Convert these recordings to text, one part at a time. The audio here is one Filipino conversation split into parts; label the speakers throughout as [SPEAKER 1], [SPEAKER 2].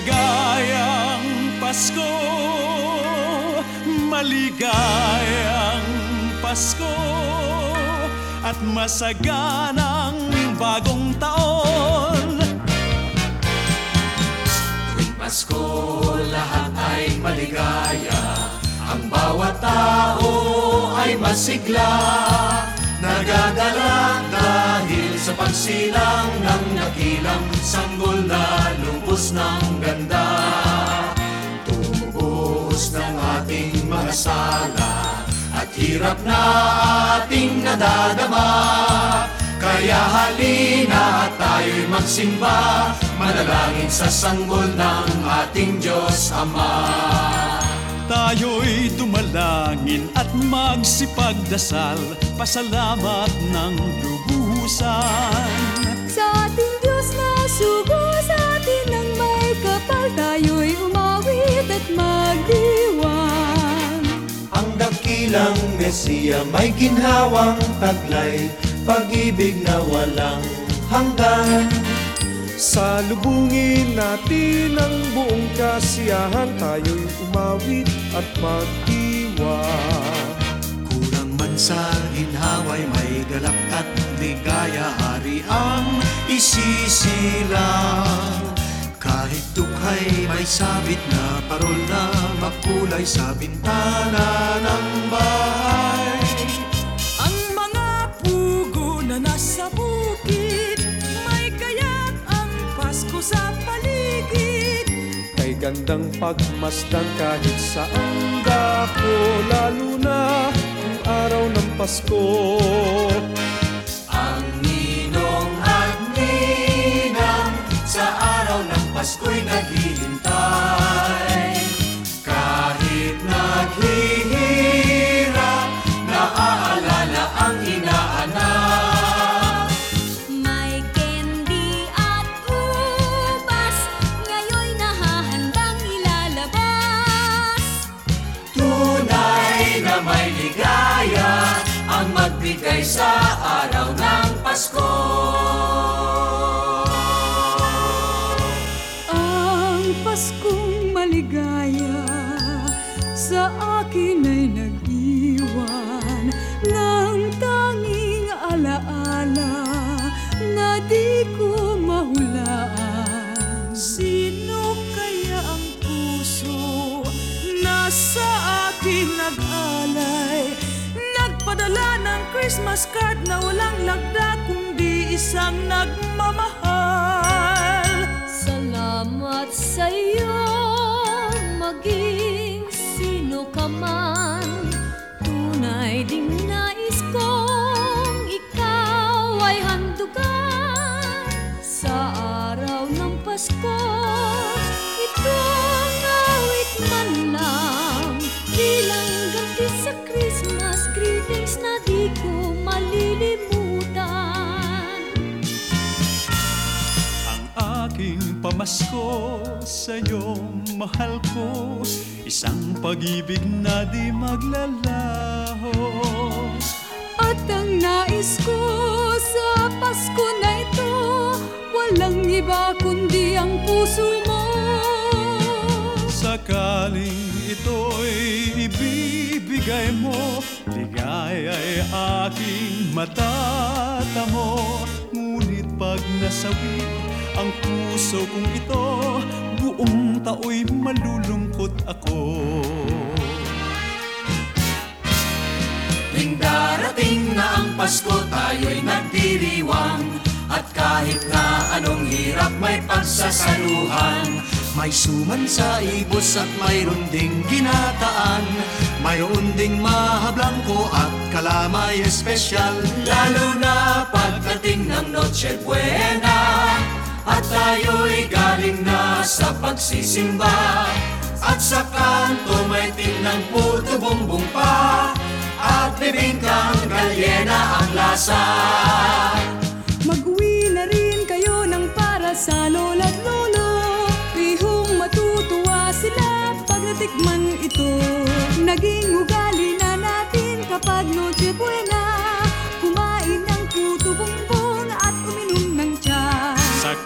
[SPEAKER 1] Maligayang Pasko Maligayang Pasko At masaganang bagong taon.
[SPEAKER 2] Tuwing Pasko, lahat ay maligaya. Ang bawat tao ay masigla. Nagagalak dahil sa pagsilang ng nakilang Sanggol na lubos ng ganda Tumubos ng ating mga sala. At hirap na ating nadadama Kaya halina tayo'y magsimba. Manalangin sa sanggol ng ating Diyos Ama.
[SPEAKER 1] Tayo'y tumalangin at magsipagdasal Pasalamat ng lubusan
[SPEAKER 3] Sa ating Diyos na sugo sa atin ng may kapal Tayo'y umawit at magdiwang.
[SPEAKER 2] Ang dakilang Mesiya may ginhawang taglay Pag-ibig na walang hanggan.
[SPEAKER 4] Salubungin natin ang buong kasiyahan Tayo'y umawit at magdiwa
[SPEAKER 2] Kulang man sa ginhaway may galak at ligaya Hari ang isisilang Kahit dukhay may sabit na parol na makulay sa bintana ng bahay.
[SPEAKER 5] Ang mga pugo na nasa bukid May kaya't ang Pasko sa paligid.
[SPEAKER 4] Kay gandang pagmasdan kahit saan dako Lalo na araw ng Pasko.
[SPEAKER 2] Ang ninong at ninang sa araw ng Pasko'y naghihintay magbigay sa araw ng Pasko
[SPEAKER 3] Ang Paskong maligaya sa akin ay nag-iwan ng tanging alaala na di ko mahulaan.
[SPEAKER 5] Sino Christmas card na walang lagda kundi isang nagmamahal
[SPEAKER 3] Salamat sa iyo, maging sino ka man.
[SPEAKER 1] Pamasko sa'yo, mahal ko. Isang pag-ibig na di maglalaho.
[SPEAKER 3] At ang nais ko sa Pasko na ito Walang iba kundi ang puso mo.
[SPEAKER 1] Sakaling ito'y ibibigay mo Ligaya'y aking matatamo. Ngunit pag nasawi ang puso kong ito Buong tao'y malulungkot ako.
[SPEAKER 2] Tuwing darating na ang Pasko tayo'y nagdiriwang. At kahit na anong hirap may pagsasaluhan. May suman sa ibos at mayroon ding ginataan. Mayroon ding mahablangko at kalamay espesyal. Lalo na pagdating ng Noche Buena At tayo'y galing na sa pagsisimba. At sa kanto may tinang puto bumbong pa. At bibingkang galyena ang lasa.
[SPEAKER 3] Mag-uwi na rin kayo ng para sa lola't lolo Bihong matutuwa sila pag natikman ito. Naging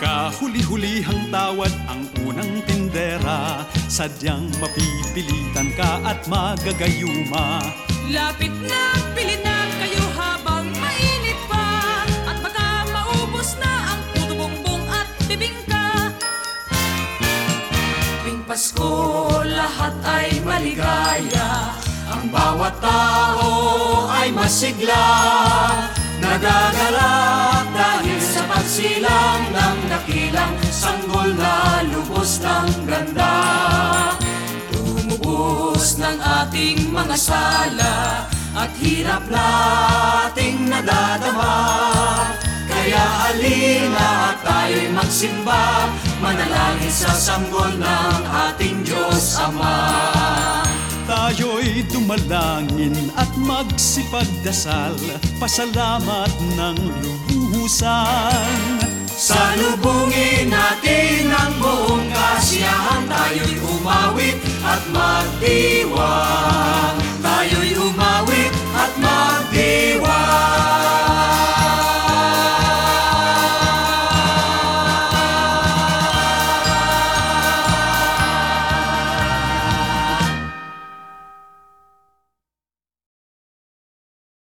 [SPEAKER 1] kahuli-hulihang tawad ang unang tindahan pera Sadyang mapipilitan ka at magagayuma.
[SPEAKER 5] Lapit na, pili na kayo habang mainit pa. At baka maubos na ang puto bongbong at bibingka.
[SPEAKER 2] Tuwing Pasko, lahat ay maligaya. Ang bawat tao ay masigla. Nagagalak dahil sa pagsilang ng dakilang Sanggol na lubos ng ganda. Tumubos ng ating mga sala At hirap nating nadadama. Kaya halina at tayo'y magsimba Manalangin sa sanggol ng ating Diyos Ama.
[SPEAKER 1] Tayo'y dumalangin at magsipagdasal Pasalamat ng lubusan
[SPEAKER 2] Salubungin natin ang buong kasiyahan Tayo'y umawit at magdiwang